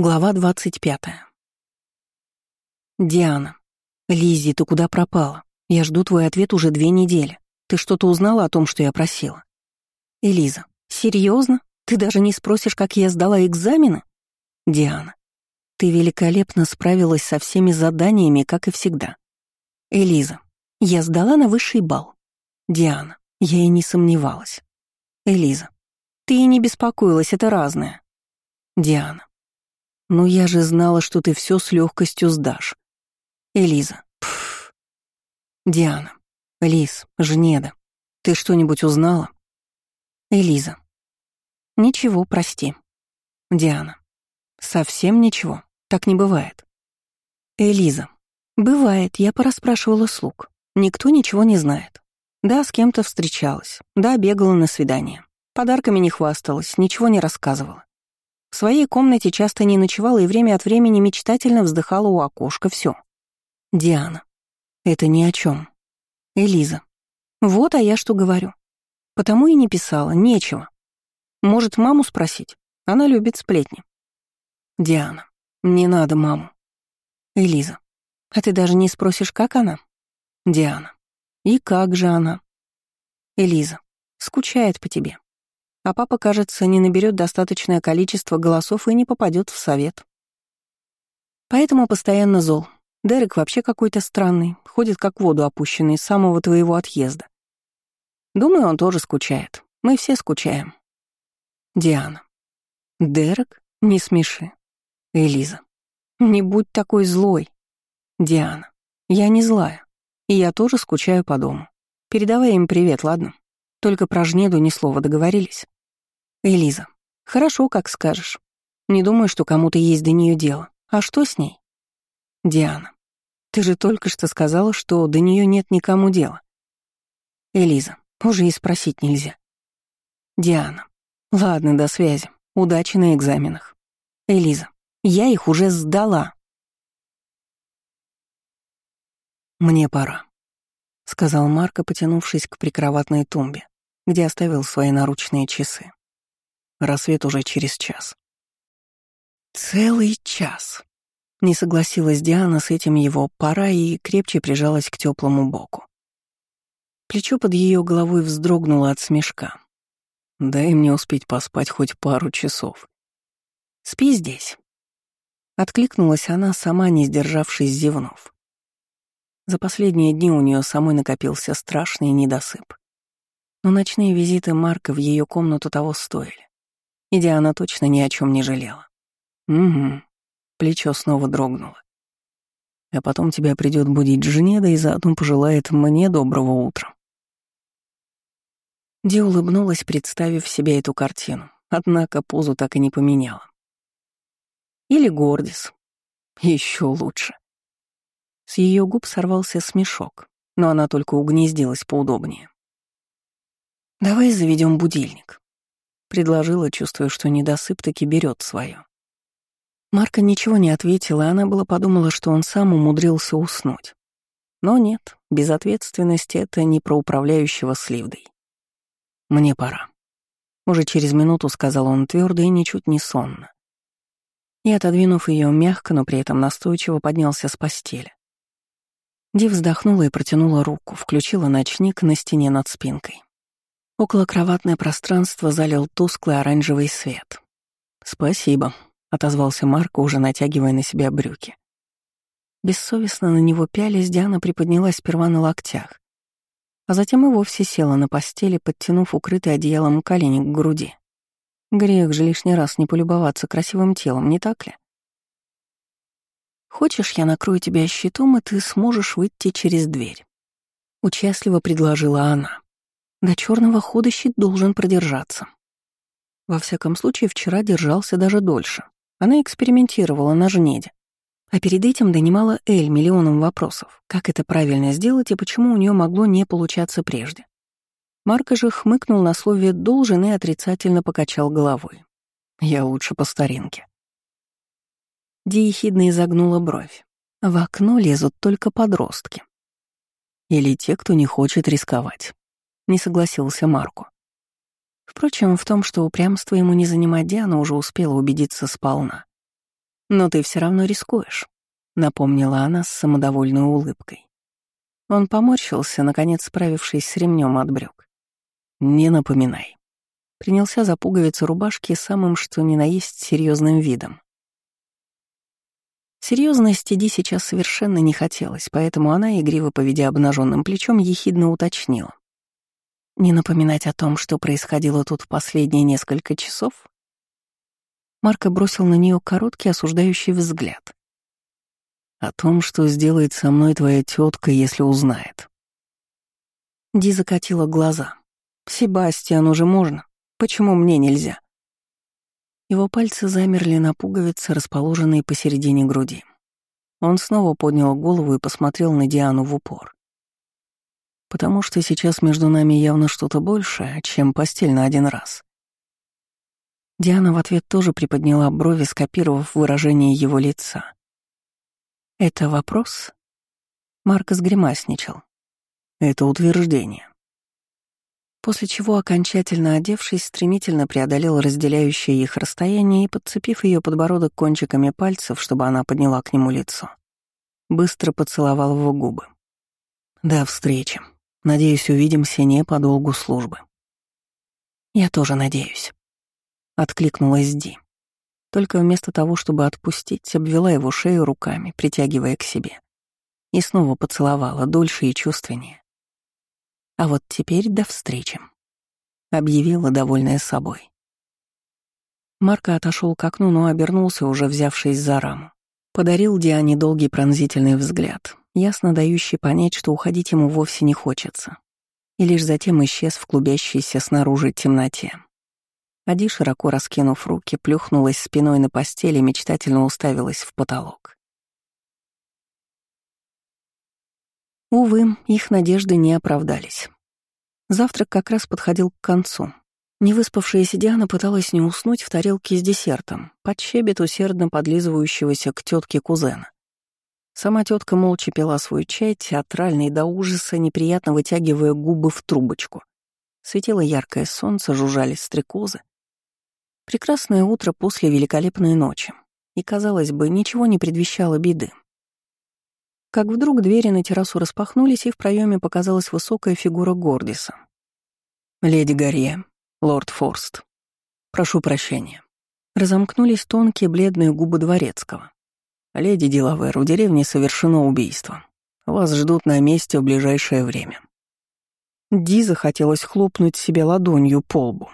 Глава 25. Диана. Лизи, ты куда пропала? Я жду твой ответ уже две недели. Ты что-то узнала о том, что я просила? Элиза. Серьезно? Ты даже не спросишь, как я сдала экзамены? Диана. Ты великолепно справилась со всеми заданиями, как и всегда. Элиза. Я сдала на высший балл. Диана. Я и не сомневалась. Элиза. Ты и не беспокоилась, это разное. Диана. «Ну я же знала, что ты все с легкостью сдашь». Элиза. Пф. Диана. Лиз, Жнеда. Ты что-нибудь узнала? Элиза. Ничего, прости. Диана. Совсем ничего. Так не бывает. Элиза. Бывает, я порасспрашивала слуг. Никто ничего не знает. Да, с кем-то встречалась. Да, бегала на свидание. Подарками не хвасталась, ничего не рассказывала. В своей комнате часто не ночевала и время от времени мечтательно вздыхала у окошка. Все. Диана. Это ни о чем. Элиза. Вот, а я что говорю. Потому и не писала, нечего. Может, маму спросить? Она любит сплетни. Диана. Не надо маму. Элиза. А ты даже не спросишь, как она? Диана. И как же она? Элиза. Скучает по тебе. А папа, кажется, не наберет достаточное количество голосов и не попадет в совет. Поэтому постоянно зол. Дерек вообще какой-то странный, ходит как в воду опущенный с самого твоего отъезда. Думаю, он тоже скучает. Мы все скучаем. Диана. Дерек? Не смеши. Элиза. Не будь такой злой. Диана. Я не злая. И я тоже скучаю по дому. Передавай им привет, ладно? Только про жнеду ни слова договорились. Элиза. Хорошо, как скажешь. Не думаю, что кому-то есть до нее дело. А что с ней? Диана. Ты же только что сказала, что до нее нет никому дела. Элиза. Уже и спросить нельзя. Диана. Ладно, до связи. Удачи на экзаменах. Элиза. Я их уже сдала. Мне пора, сказал Марко, потянувшись к прикроватной тумбе, где оставил свои наручные часы. Рассвет уже через час. Целый час. Не согласилась Диана с этим его пора и крепче прижалась к теплому боку. Плечо под ее головой вздрогнуло от смешка. «Дай мне успеть поспать хоть пару часов». «Спи здесь». Откликнулась она, сама не сдержавшись зевнув. За последние дни у нее самой накопился страшный недосып. Но ночные визиты Марка в ее комнату того стоили. И Диана точно ни о чем не жалела. Угу. Плечо снова дрогнуло. А потом тебя придет будить Женеда и заодно пожелает мне доброго утра. Ди улыбнулась, представив себе эту картину, однако позу так и не поменяла. Или Гордис. Еще лучше. С ее губ сорвался смешок, но она только угнездилась поудобнее. «Давай заведем будильник», Предложила, чувствуя, что недосып таки берет свое. Марка ничего не ответила, и она была подумала, что он сам умудрился уснуть. Но нет, безответственность — это не про управляющего сливдой. «Мне пора». Уже через минуту сказал он твердо и ничуть не сонно. И, отодвинув ее мягко, но при этом настойчиво, поднялся с постели. Ди вздохнула и протянула руку, включила ночник на стене над спинкой. Околокроватное пространство залил тусклый оранжевый свет. «Спасибо», — отозвался Марко, уже натягивая на себя брюки. Бессовестно на него пялись, Диана приподнялась сперва на локтях, а затем и вовсе села на постели, подтянув укрытый одеялом колени к груди. Грех же лишний раз не полюбоваться красивым телом, не так ли? «Хочешь, я накрою тебя щитом, и ты сможешь выйти через дверь?» Участливо предложила она. До черного хода щит должен продержаться. Во всяком случае, вчера держался даже дольше. Она экспериментировала на жнеде. А перед этим донимала Эль миллионом вопросов, как это правильно сделать и почему у нее могло не получаться прежде. Марко же хмыкнул на слове «должен» и отрицательно покачал головой. «Я лучше по старинке». Ди ехидно изогнула бровь. В окно лезут только подростки. Или те, кто не хочет рисковать не согласился Марку. Впрочем, в том, что упрямство ему не занимать Диана, уже успела убедиться сполна. «Но ты все равно рискуешь», — напомнила она с самодовольной улыбкой. Он поморщился, наконец справившись с ремнем от брюк. «Не напоминай». Принялся за пуговицы рубашки самым что ни на есть серьезным видом. Серьезности Ди сейчас совершенно не хотелось, поэтому она, игриво поведя обнаженным плечом, ехидно уточнила. «Не напоминать о том, что происходило тут в последние несколько часов?» Марко бросил на нее короткий осуждающий взгляд. «О том, что сделает со мной твоя тетка, если узнает». Ди закатила глаза. «Себастьян уже можно. Почему мне нельзя?» Его пальцы замерли на пуговице, расположенной посередине груди. Он снова поднял голову и посмотрел на Диану в упор. «Потому что сейчас между нами явно что-то большее, чем постель на один раз». Диана в ответ тоже приподняла брови, скопировав выражение его лица. «Это вопрос?» Маркос гримасничал. «Это утверждение после чего, окончательно одевшись, стремительно преодолел разделяющее их расстояние и, подцепив ее подбородок кончиками пальцев, чтобы она подняла к нему лицо, быстро поцеловал его губы. «До встречи. Надеюсь, увидимся не по долгу службы». «Я тоже надеюсь», — откликнулась Ди. Только вместо того, чтобы отпустить, обвела его шею руками, притягивая к себе. И снова поцеловала, дольше и чувственнее. А вот теперь до встречи», — объявила, довольная собой. Марко отошел к окну, но обернулся, уже взявшись за раму. Подарил Диане долгий пронзительный взгляд, ясно дающий понять, что уходить ему вовсе не хочется. И лишь затем исчез в клубящейся снаружи темноте. Ади, широко раскинув руки, плюхнулась спиной на постели и мечтательно уставилась в потолок. Увы, их надежды не оправдались. Завтрак как раз подходил к концу. Невыспавшаяся Диана пыталась не уснуть в тарелке с десертом, под щебет усердно подлизывающегося к тетке кузена. Сама тетка молча пила свой чай, театральный до ужаса, неприятно вытягивая губы в трубочку. Светило яркое солнце, жужжали стрекозы. Прекрасное утро после великолепной ночи. И, казалось бы, ничего не предвещало беды. Как вдруг двери на террасу распахнулись, и в проеме показалась высокая фигура Гордиса. «Леди Гарье, лорд Форст, прошу прощения». Разомкнулись тонкие бледные губы дворецкого. «Леди Дилавер, у деревни совершено убийство. Вас ждут на месте в ближайшее время». Ди захотелось хлопнуть себе ладонью по лбу.